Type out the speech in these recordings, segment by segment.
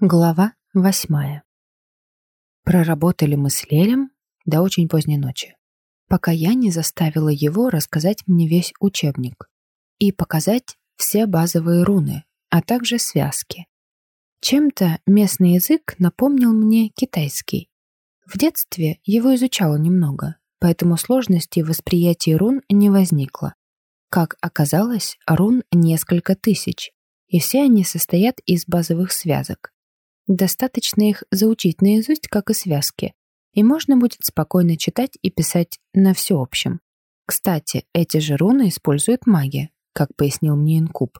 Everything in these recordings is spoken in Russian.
Глава восьмая. Проработали мы с Лелем до очень поздней ночи, пока я не заставила его рассказать мне весь учебник и показать все базовые руны, а также связки. Чем-то местный язык напомнил мне китайский. В детстве его изучала немного, поэтому сложности в восприятии рун не возникло. Как оказалось, рун несколько тысяч, и все они состоят из базовых связок. Достаточно их заучить наизусть, как и связки, и можно будет спокойно читать и писать на всеобщем. Кстати, эти же руны используют маги, как пояснил мне Инкуб.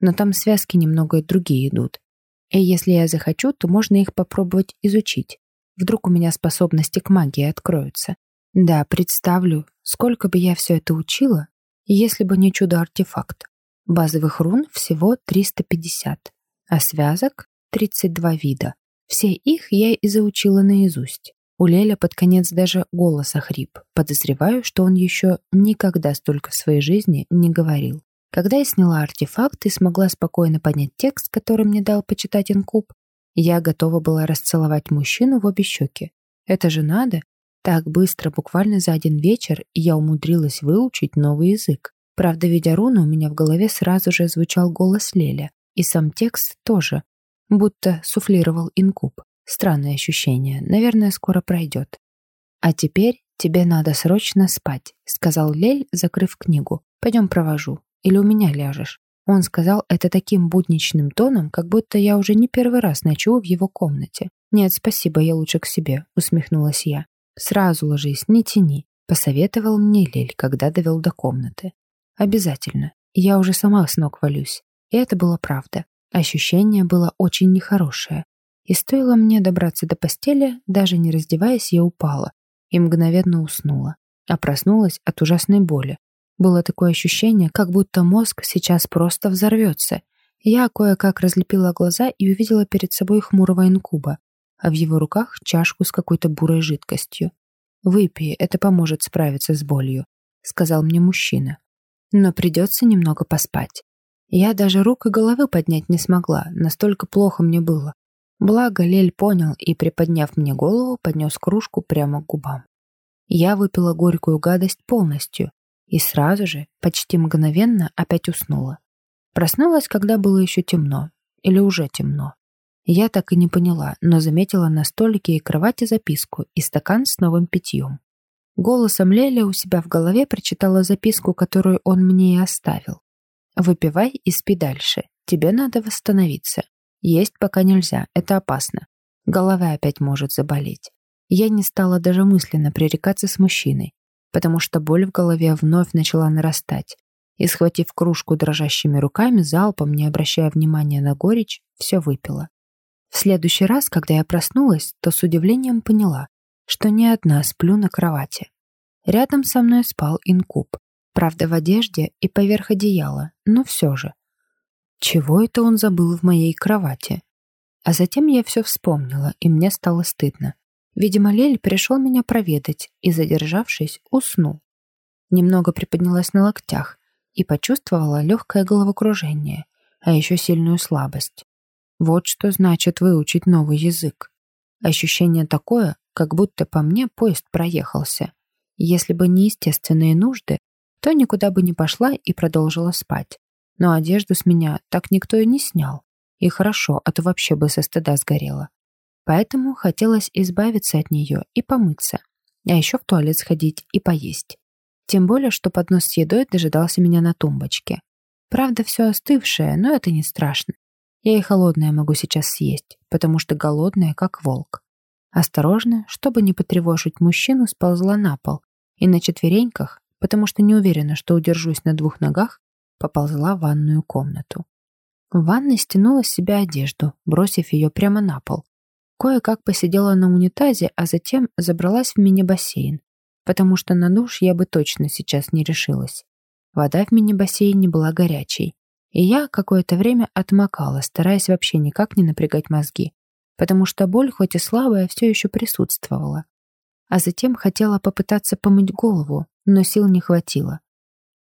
Но там связки немного другие идут. И если я захочу, то можно их попробовать изучить. Вдруг у меня способности к магии откроются. Да, представлю, сколько бы я все это учила, если бы не чудо-артефакт. Базовых рун всего 350, а связок 32 вида. Все их я и заучила наизусть. У Леля под конец даже голос охрип. Подозреваю, что он еще никогда столько в своей жизни не говорил. Когда я сняла артефакт и смогла спокойно понять текст, который мне дал почитать инкуб, я готова была расцеловать мужчину в обе щеки. Это же надо. Так быстро, буквально за один вечер, я умудрилась выучить новый язык. Правда, видя руну, у меня в голове сразу же звучал голос Леля. И сам текст тоже, будто суфлировал инкуб. Странное ощущение, наверное, скоро пройдет. «А теперь тебе надо срочно спать», — сказал Лель, закрыв книгу. «Пойдем провожу. Или у меня ляжешь». Он сказал это таким будничным тоном, как будто я уже не первый раз ночую в его комнате. «Нет, спасибо, я лучше к себе», — усмехнулась я. «Сразу ложись, не тяни», — посоветовал мне Лель, когда довел до комнаты. «Обязательно. Я уже сама с ног валюсь». И это была правда. Ощущение было очень нехорошее. И стоило мне добраться до постели, даже не раздеваясь, я упала и мгновенно уснула. А проснулась от ужасной боли. Было такое ощущение, как будто мозг сейчас просто взорвется. Я кое-как разлепила глаза и увидела перед собой хмурого инкуба, а в его руках чашку с какой-то бурой жидкостью. «Выпей, это поможет справиться с болью», — сказал мне мужчина. «Но придется немного поспать. Я даже рук и головы поднять не смогла, настолько плохо мне было. Благо Лель понял и, приподняв мне голову, поднес кружку прямо к губам. Я выпила горькую гадость полностью и сразу же, почти мгновенно, опять уснула. Проснулась, когда было еще темно. Или уже темно. Я так и не поняла, но заметила на столике и кровати записку и стакан с новым питьем. Голосом Леля у себя в голове прочитала записку, которую он мне и оставил. Выпивай и спи дальше. Тебе надо восстановиться. Есть пока нельзя, это опасно. Голова опять может заболеть. Я не стала даже мысленно пререкаться с мужчиной, потому что боль в голове вновь начала нарастать. И, схватив кружку дрожащими руками, залпом, не обращая внимания на горечь, все выпила. В следующий раз, когда я проснулась, то с удивлением поняла, что не одна сплю на кровати. Рядом со мной спал инкуб. Правда, в одежде и поверх одеяла, но все же. Чего это он забыл в моей кровати? А затем я все вспомнила, и мне стало стыдно. Видимо, Лель пришел меня проведать и, задержавшись, уснул. Немного приподнялась на локтях и почувствовала легкое головокружение, а еще сильную слабость. Вот что значит выучить новый язык. Ощущение такое, как будто по мне поезд проехался. Если бы не естественные нужды, то никуда бы не пошла и продолжила спать. Но одежду с меня так никто и не снял. И хорошо, а то вообще бы со стыда сгорела. Поэтому хотелось избавиться от нее и помыться. А еще в туалет сходить и поесть. Тем более, что поднос с едой дожидался меня на тумбочке. Правда, все остывшее, но это не страшно. Я и холодное могу сейчас съесть, потому что голодная, как волк. Осторожно, чтобы не потревожить мужчину, сползла на пол и на четвереньках потому что не уверена, что удержусь на двух ногах, поползла в ванную комнату. В ванной стянула с себя одежду, бросив ее прямо на пол. Кое-как посидела на унитазе, а затем забралась в мини-бассейн, потому что на душ я бы точно сейчас не решилась. Вода в мини-бассейне была горячей, и я какое-то время отмокала, стараясь вообще никак не напрягать мозги, потому что боль, хоть и слабая, все еще присутствовала. А затем хотела попытаться помыть голову, но сил не хватило.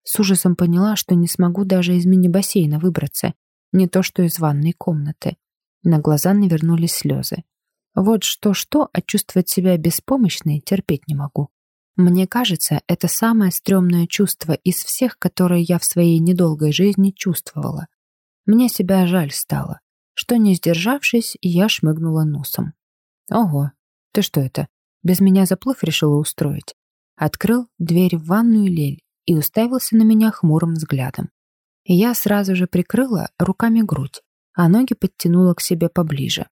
С ужасом поняла, что не смогу даже из мини-бассейна выбраться, не то что из ванной комнаты. На глаза навернулись слезы. Вот что-что, а чувствовать себя беспомощной терпеть не могу. Мне кажется, это самое стрёмное чувство из всех, которые я в своей недолгой жизни чувствовала. Мне себя жаль стало, что, не сдержавшись, я шмыгнула носом. Ого, ты что это, без меня заплыв решила устроить? Открыл дверь в ванную Лель и уставился на меня хмурым взглядом. Я сразу же прикрыла руками грудь, а ноги подтянула к себе поближе.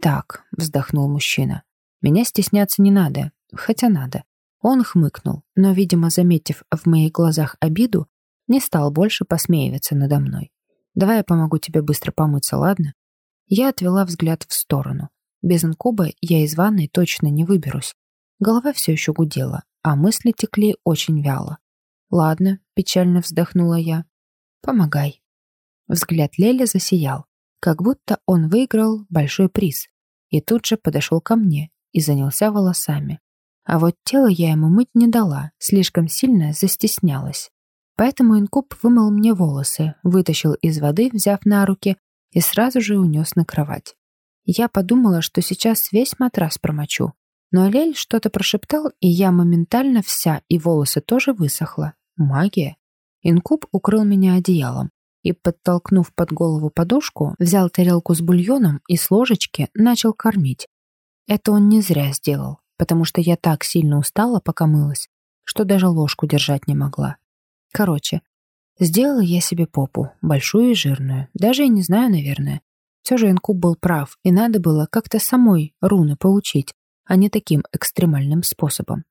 «Так», — вздохнул мужчина, — «меня стесняться не надо, хотя надо. Он хмыкнул, но, видимо, заметив в моих глазах обиду, не стал больше посмеиваться надо мной. «Давай я помогу тебе быстро помыться, ладно?» Я отвела взгляд в сторону. Без инкуба я из ванной точно не выберусь. Голова все еще гудела, а мысли текли очень вяло. «Ладно», — печально вздохнула я. «Помогай». Взгляд Лели засиял, как будто он выиграл большой приз, и тут же подошел ко мне и занялся волосами. А вот тело я ему мыть не дала, слишком сильно застеснялась. Поэтому инкуб вымыл мне волосы, вытащил из воды, взяв на руки, и сразу же унес на кровать. Я подумала, что сейчас весь матрас промочу. Но Лель что-то прошептал, и я моментально вся, и волосы тоже высохла. Магия. Инкуб укрыл меня одеялом и, подтолкнув под голову подушку, взял тарелку с бульоном и с ложечки начал кормить. Это он не зря сделал потому что я так сильно устала, пока мылась, что даже ложку держать не могла. Короче, сделала я себе попу, большую и жирную, даже и не знаю, наверное. Все же Инкуб был прав, и надо было как-то самой руны получить, а не таким экстремальным способом.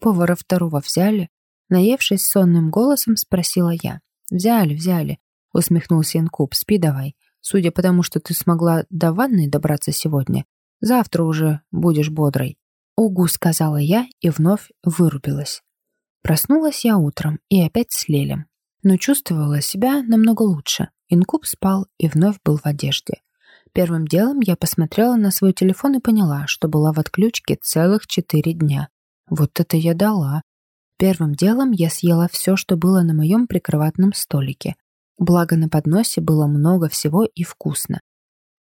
Повара второго взяли, наевшись сонным голосом, спросила я. «Взяли, взяли», — усмехнулся Инкуб, «спи давай. Судя по тому, что ты смогла до ванной добраться сегодня, завтра уже будешь бодрой». «Угу», — сказала я и вновь вырубилась. Проснулась я утром и опять с Лелем, но чувствовала себя намного лучше. Инкуб спал и вновь был в одежде. Первым делом я посмотрела на свой телефон и поняла, что была в отключке целых четыре дня. Вот это я дала. Первым делом я съела все, что было на моем прикроватном столике. Благо на подносе было много всего и вкусно.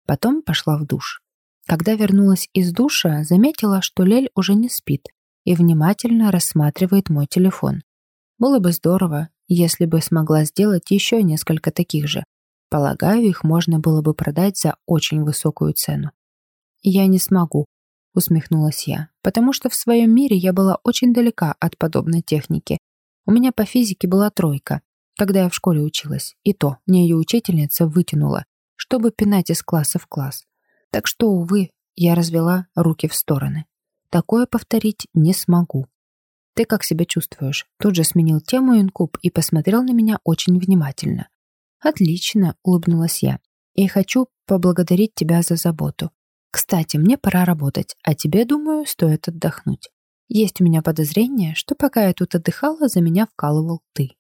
Потом пошла в душ. Когда вернулась из душа, заметила, что Лель уже не спит и внимательно рассматривает мой телефон. Было бы здорово, если бы смогла сделать еще несколько таких же. Полагаю, их можно было бы продать за очень высокую цену. «Я не смогу», — усмехнулась я, «потому что в своем мире я была очень далека от подобной техники. У меня по физике была тройка, когда я в школе училась, и то мне ее учительница вытянула, чтобы пинать из класса в класс. Так что, увы, я развела руки в стороны. Такое повторить не смогу. «Ты как себя чувствуешь?» Тут же сменил тему инкуб и посмотрел на меня очень внимательно. «Отлично», — улыбнулась я. «И хочу поблагодарить тебя за заботу. Кстати, мне пора работать, а тебе, думаю, стоит отдохнуть. Есть у меня подозрение, что пока я тут отдыхала, за меня вкалывал ты».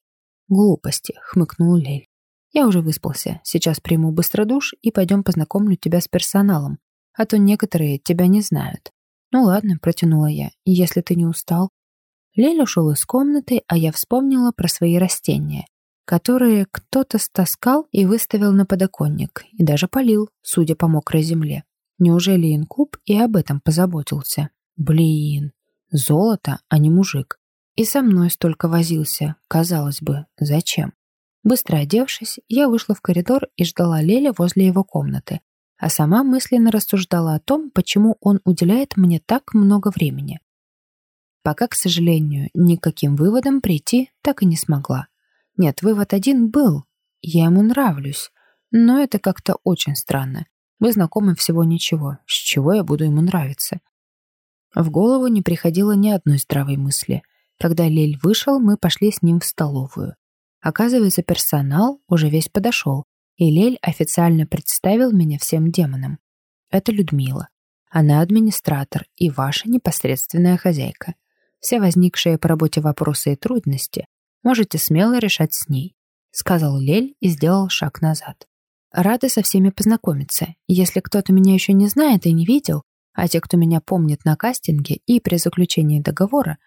«Глупости», — хмыкнул Лель. Я уже выспался. Сейчас приму быстро душ и пойдем познакомлю тебя с персоналом. А то некоторые тебя не знают. Ну ладно, протянула я. Если ты не устал. Лель ушел из комнаты, а я вспомнила про свои растения, которые кто-то стаскал и выставил на подоконник, и даже полил, судя по мокрой земле. Неужели инкуб и об этом позаботился? Блин, золото, а не мужик. И со мной столько возился, казалось бы, зачем? Быстро одевшись, я вышла в коридор и ждала Леля возле его комнаты, а сама мысленно рассуждала о том, почему он уделяет мне так много времени. Пока, к сожалению, никаким выводом прийти так и не смогла. Нет, вывод один был. Я ему нравлюсь. Но это как-то очень странно. Мы знакомы всего ничего. С чего я буду ему нравиться? В голову не приходило ни одной здравой мысли. Когда Лель вышел, мы пошли с ним в столовую. Оказывается, персонал уже весь подошел, и Лель официально представил меня всем демонам. Это Людмила. Она администратор и ваша непосредственная хозяйка. Все возникшие по работе вопросы и трудности можете смело решать с ней, сказал Лель и сделал шаг назад. Рада со всеми познакомиться. Если кто-то меня еще не знает и не видел, а те, кто меня помнит на кастинге и при заключении договора,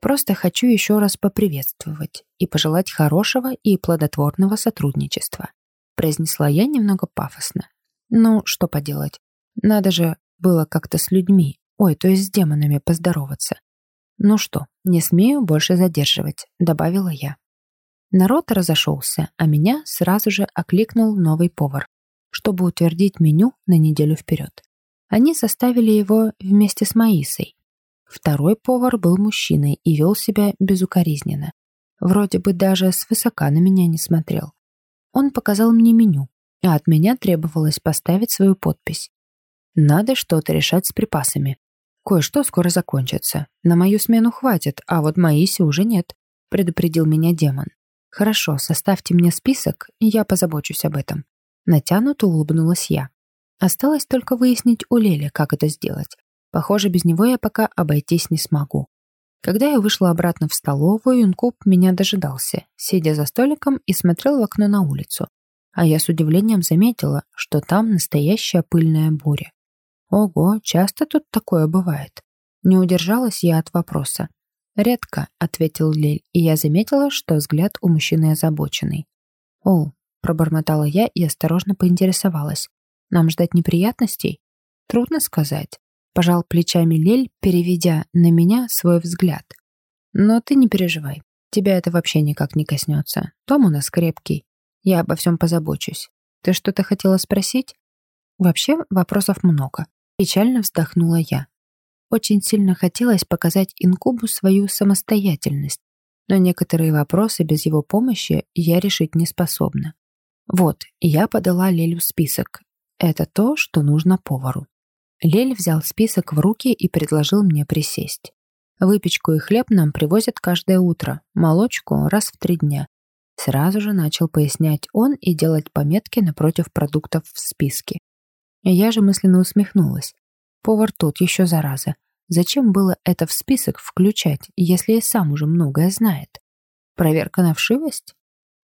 Просто хочу еще раз поприветствовать и пожелать хорошего и плодотворного сотрудничества», произнесла я немного пафосно. Ну, что поделать. Надо же было как-то с людьми, ой, то есть с демонами поздороваться. Ну что, не смею больше задерживать, добавила я. Народ разошелся, а меня сразу же окликнул новый повар, чтобы утвердить меню на неделю вперед. Они составили его вместе с Маисой. Второй повар был мужчиной и вел себя безукоризненно. Вроде бы даже свысока на меня не смотрел. Он показал мне меню, а от меня требовалось поставить свою подпись. Надо что-то решать с припасами. Кое-что скоро закончится. На мою смену хватит, а вот Маисе уже нет, предупредил меня демон. «Хорошо, составьте мне список, и я позабочусь об этом». Натянуто улыбнулась я. Осталось только выяснить у Лели, как это сделать. Похоже, без него я пока обойтись не смогу. Когда я вышла обратно в столовую, Инкуб меня дожидался, сидя за столиком и смотрел в окно на улицу. А я с удивлением заметила, что там настоящая пыльная буря. Ого, часто тут такое бывает. Не удержалась я от вопроса. «Редко», — ответил Лель, и я заметила, что взгляд у мужчины озабоченный. «О», — пробормотала я и осторожно поинтересовалась. «Нам ждать неприятностей?» «Трудно сказать», — пожал плечами Лель, переведя на меня свой взгляд. «Но ты не переживай, тебя это вообще никак не коснется. Том у нас крепкий, я обо всем позабочусь. Ты что-то хотела спросить?» «Вообще вопросов много», — печально вздохнула я. Очень сильно хотелось показать инкубу свою самостоятельность, но некоторые вопросы без его помощи я решить не способна. Вот, я подала Лелю список. Это то, что нужно повару. Лель взял список в руки и предложил мне присесть. Выпечку и хлеб нам привозят каждое утро, молочку раз в три дня. Сразу же начал пояснять он и делать пометки напротив продуктов в списке. Я же мысленно усмехнулась. Повар тот еще зараза. Зачем было это в список включать, если и сам уже многое знает? Проверка на вшивость?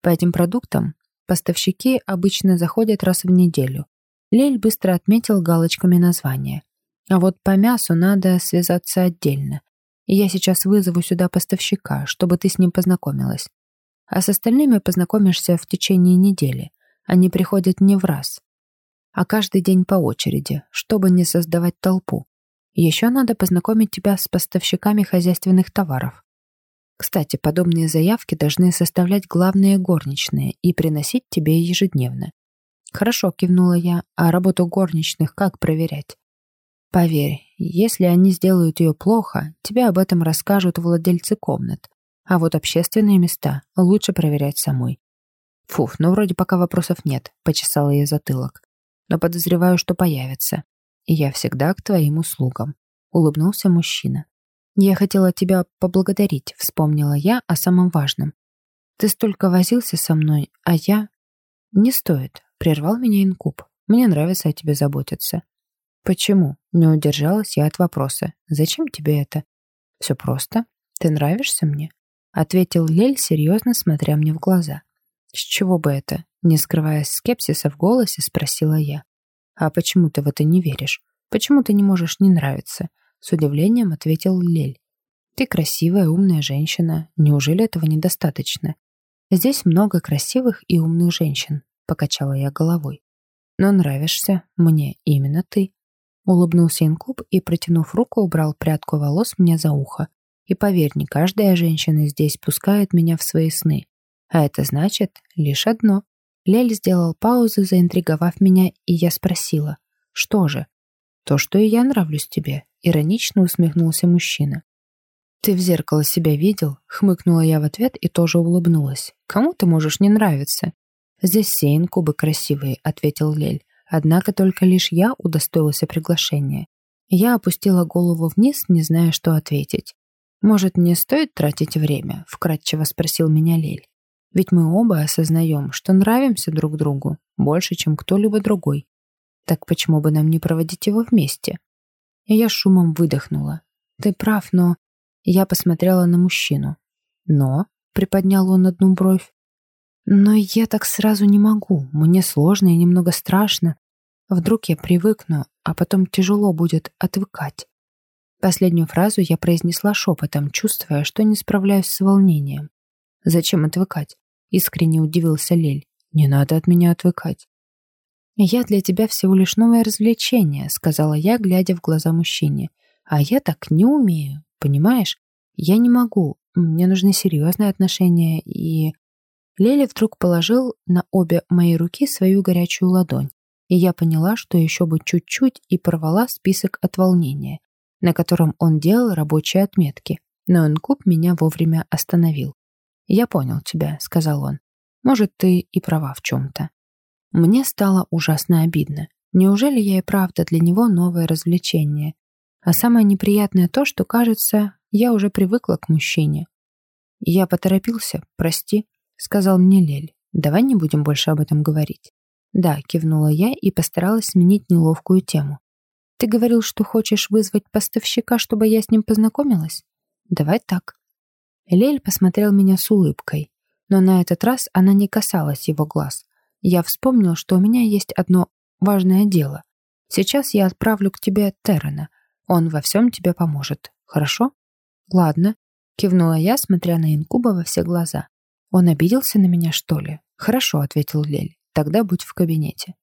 По этим продуктам поставщики обычно заходят раз в неделю. Лель быстро отметил галочками название. А вот по мясу надо связаться отдельно. Я сейчас вызову сюда поставщика, чтобы ты с ним познакомилась. А с остальными познакомишься в течение недели. Они приходят не в раз а каждый день по очереди, чтобы не создавать толпу. Еще надо познакомить тебя с поставщиками хозяйственных товаров. Кстати, подобные заявки должны составлять главные горничные и приносить тебе ежедневно. Хорошо, кивнула я, а работу горничных как проверять? Поверь, если они сделают ее плохо, тебе об этом расскажут владельцы комнат. А вот общественные места лучше проверять самой. Фуф, ну вроде пока вопросов нет, почесала я затылок но подозреваю, что появится. И я всегда к твоим услугам», — улыбнулся мужчина. «Я хотела тебя поблагодарить», — вспомнила я о самом важном. «Ты столько возился со мной, а я...» «Не стоит», — прервал меня инкуб. «Мне нравится о тебе заботиться». «Почему?» — не удержалась я от вопроса. «Зачем тебе это?» «Все просто. Ты нравишься мне?» — ответил Лель, серьезно смотря мне в глаза. «С чего бы это?» Не скрывая скепсиса в голосе, спросила я. «А почему ты в это не веришь? Почему ты не можешь не нравиться?» С удивлением ответил Лель. «Ты красивая, умная женщина. Неужели этого недостаточно?» «Здесь много красивых и умных женщин», — покачала я головой. «Но нравишься мне именно ты». Улыбнулся инкуб и, протянув руку, убрал прядку волос мне за ухо. «И поверь, не каждая женщина здесь пускает меня в свои сны. А это значит лишь одно. Лель сделал паузу, заинтриговав меня, и я спросила, что же? То, что и я нравлюсь тебе, иронично усмехнулся мужчина. «Ты в зеркало себя видел?» — хмыкнула я в ответ и тоже улыбнулась. «Кому ты можешь не нравиться?» «Здесь все инкубы красивые», — ответил Лель. Однако только лишь я удостоился приглашения. Я опустила голову вниз, не зная, что ответить. «Может, не стоит тратить время?» — вкратчиво спросил меня Лель. Ведь мы оба осознаем, что нравимся друг другу больше, чем кто-либо другой. Так почему бы нам не проводить его вместе? И я шумом выдохнула. Ты прав, но... Я посмотрела на мужчину. Но... Приподнял он одну бровь. Но я так сразу не могу. Мне сложно и немного страшно. Вдруг я привыкну, а потом тяжело будет отвыкать. Последнюю фразу я произнесла шепотом, чувствуя, что не справляюсь с волнением. Зачем отвыкать? Искренне удивился Лель. Не надо от меня отвыкать. «Я для тебя всего лишь новое развлечение», — сказала я, глядя в глаза мужчине. «А я так не умею, понимаешь? Я не могу. Мне нужны серьезные отношения и...» Лели вдруг положил на обе мои руки свою горячую ладонь, и я поняла, что еще бы чуть-чуть и порвала список от волнения, на котором он делал рабочие отметки, но инкуб меня вовремя остановил. «Я понял тебя», — сказал он. «Может, ты и права в чем-то». Мне стало ужасно обидно. Неужели я и правда для него новое развлечение? А самое неприятное то, что, кажется, я уже привыкла к мужчине. Я поторопился, прости, сказал мне Лель. Давай не будем больше об этом говорить. Да, кивнула я и постаралась сменить неловкую тему. Ты говорил, что хочешь вызвать поставщика, чтобы я с ним познакомилась? Давай так. Лель посмотрел меня с улыбкой, но на этот раз она не касалась его глаз. Я вспомнил, что у меня есть одно важное дело. Сейчас я отправлю к тебе Террена. Он во всем тебе поможет. Хорошо? Ладно. Кивнула я, смотря на инкуба во все глаза. Он обиделся на меня, что ли? Хорошо, ответил Лель. Тогда будь в кабинете.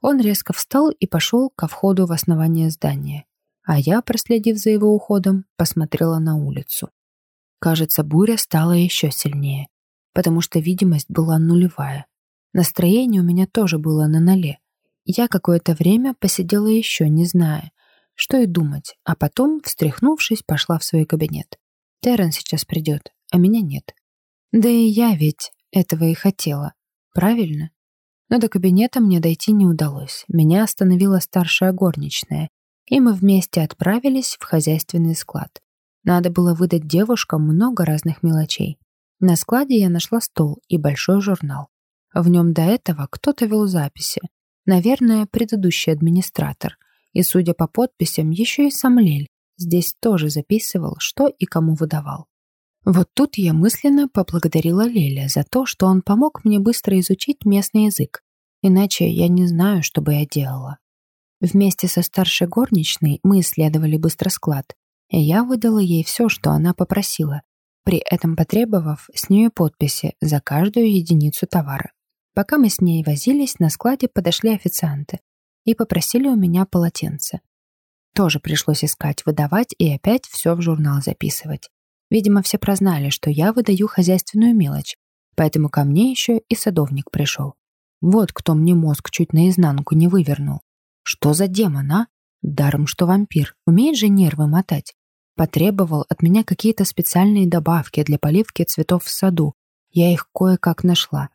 Он резко встал и пошел ко входу в основание здания. А я, проследив за его уходом, посмотрела на улицу. Кажется, буря стала еще сильнее, потому что видимость была нулевая. Настроение у меня тоже было на ноле. Я какое-то время посидела еще, не зная, что и думать, а потом, встряхнувшись, пошла в свой кабинет. Террен сейчас придет, а меня нет. Да и я ведь этого и хотела. Правильно? Но до кабинета мне дойти не удалось. Меня остановила старшая горничная, и мы вместе отправились в хозяйственный склад. Надо было выдать девушкам много разных мелочей. На складе я нашла стол и большой журнал. В нем до этого кто-то вел записи. Наверное, предыдущий администратор. И, судя по подписям, еще и сам Лель здесь тоже записывал, что и кому выдавал. Вот тут я мысленно поблагодарила Леля за то, что он помог мне быстро изучить местный язык. Иначе я не знаю, что бы я делала. Вместе со старшей горничной мы исследовали быстро склад, я выдала ей все, что она попросила, при этом потребовав с нее подписи за каждую единицу товара. Пока мы с ней возились, на складе подошли официанты и попросили у меня полотенце. Тоже пришлось искать, выдавать и опять все в журнал записывать. Видимо, все прознали, что я выдаю хозяйственную мелочь, поэтому ко мне еще и садовник пришел. Вот кто мне мозг чуть наизнанку не вывернул. Что за демон, а? Даром, что вампир. Умеет же нервы мотать. Потребовал от меня какие-то специальные добавки для поливки цветов в саду. Я их кое-как нашла.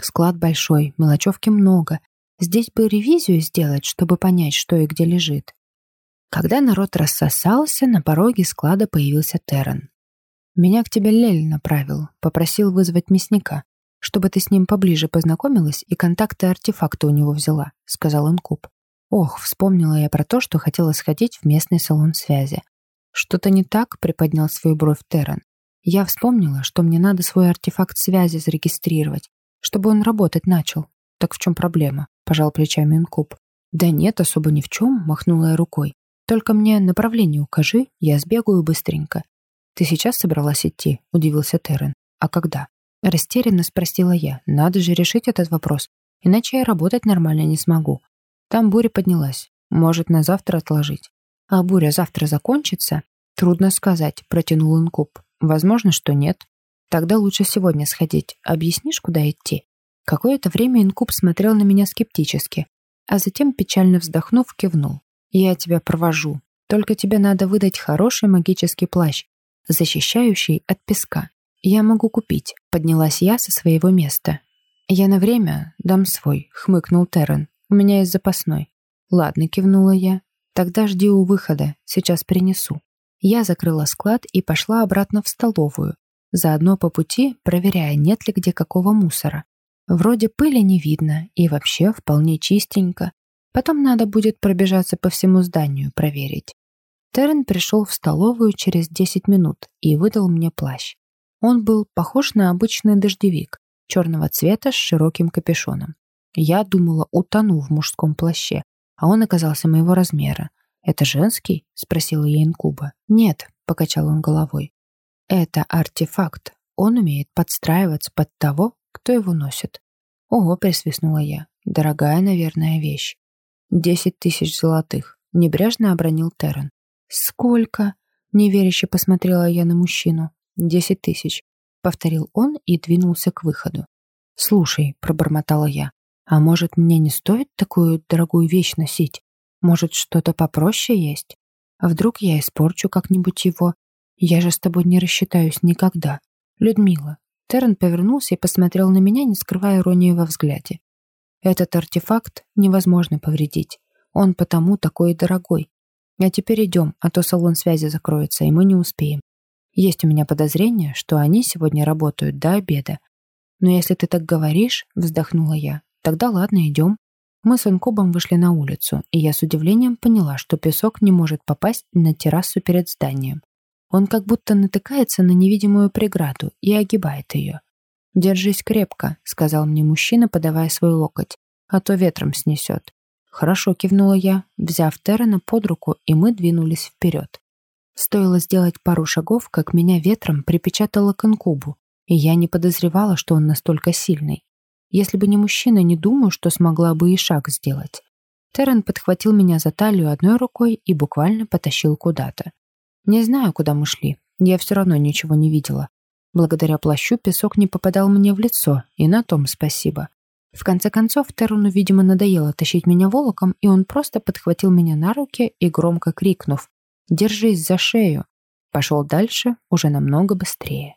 Склад большой, мелочевки много. Здесь бы ревизию сделать, чтобы понять, что и где лежит. Когда народ рассосался, на пороге склада появился Террен. «Меня к тебе Лель направил, попросил вызвать мясника, чтобы ты с ним поближе познакомилась и контакты артефакта у него взяла», — сказал Инкуб. Ох, вспомнила я про то, что хотела сходить в местный салон связи. «Что-то не так?» — приподнял свою бровь Террен. Я вспомнила, что мне надо свой артефакт связи зарегистрировать, чтобы он работать начал. Так в чем проблема? Пожал плечами Инкуб. Да нет, особо ни в чем, махнула я рукой. Только мне направление укажи, я сбегаю быстренько. Ты сейчас собралась идти? Удивился Террен. А когда? Растерянно спросила я. Надо же решить этот вопрос, иначе я работать нормально не смогу. Там буря поднялась. Может, на завтра отложить. А буря завтра закончится? Трудно сказать, протянул Инкуб. Возможно, что нет. Тогда лучше сегодня сходить. Объяснишь, куда идти?» Какое-то время инкуб смотрел на меня скептически, а затем, печально вздохнув, кивнул. «Я тебя провожу. Только тебе надо выдать хороший магический плащ, защищающий от песка. Я могу купить», — поднялась я со своего места. «Я на время дам свой», — хмыкнул Террен. «У меня есть запасной». «Ладно», — кивнула я. «Тогда жди у выхода. Сейчас принесу». Я закрыла склад и пошла обратно в столовую, заодно по пути проверяя, нет ли где какого мусора. Вроде пыли не видно и вообще вполне чистенько. Потом надо будет пробежаться по всему зданию, проверить. Террен пришел в столовую через 10 минут и выдал мне плащ. Он был похож на обычный дождевик, черного цвета с широким капюшоном. Я думала, утону в мужском плаще, а он оказался моего размера. «Это женский?» — спросила я инкуба. «Нет», — покачал он головой. Это артефакт. Он умеет подстраиваться под того, кто его носит. Ого, присвистнула я. Дорогая, наверное, вещь. Десять тысяч золотых. Небрежно обронил Террен. Сколько? Неверяще посмотрела я на мужчину. Десять тысяч. Повторил он и двинулся к выходу. «Слушай», — пробормотала я, «а может, мне не стоит такую дорогую вещь носить? Может, что-то попроще есть? А вдруг я испорчу как-нибудь его? Я же с тобой не рассчитаюсь никогда. Людмила». Террен повернулся и посмотрел на меня, не скрывая иронии во взгляде. «Этот артефакт невозможно повредить. Он потому такой дорогой. А теперь идем, а то салон связи закроется, и мы не успеем. Есть у меня подозрение, что они сегодня работают до обеда. Но если ты так говоришь, вздохнула я, тогда ладно, идем. Мы с Инкубом вышли на улицу, и я с удивлением поняла, что песок не может попасть на террасу перед зданием. Он как будто натыкается на невидимую преграду и огибает ее. «Держись крепко», — сказал мне мужчина, подавая свой локоть, «а то ветром снесет». «Хорошо», — кивнула я, взяв Террена под руку, и мы двинулись вперед. Стоило сделать пару шагов, как меня ветром припечатало к инкубу, и я не подозревала, что он настолько сильный. Если бы не мужчина, не думаю, что смогла бы и шаг сделать. Террен подхватил меня за талию одной рукой и буквально потащил куда-то. Не знаю, куда мы шли, я все равно ничего не видела. Благодаря плащу песок не попадал мне в лицо, и на том спасибо. В конце концов, Террону, видимо, надоело тащить меня волоком, и он просто подхватил меня на руки и, громко крикнув Держись за шею. Пошел дальше уже намного быстрее.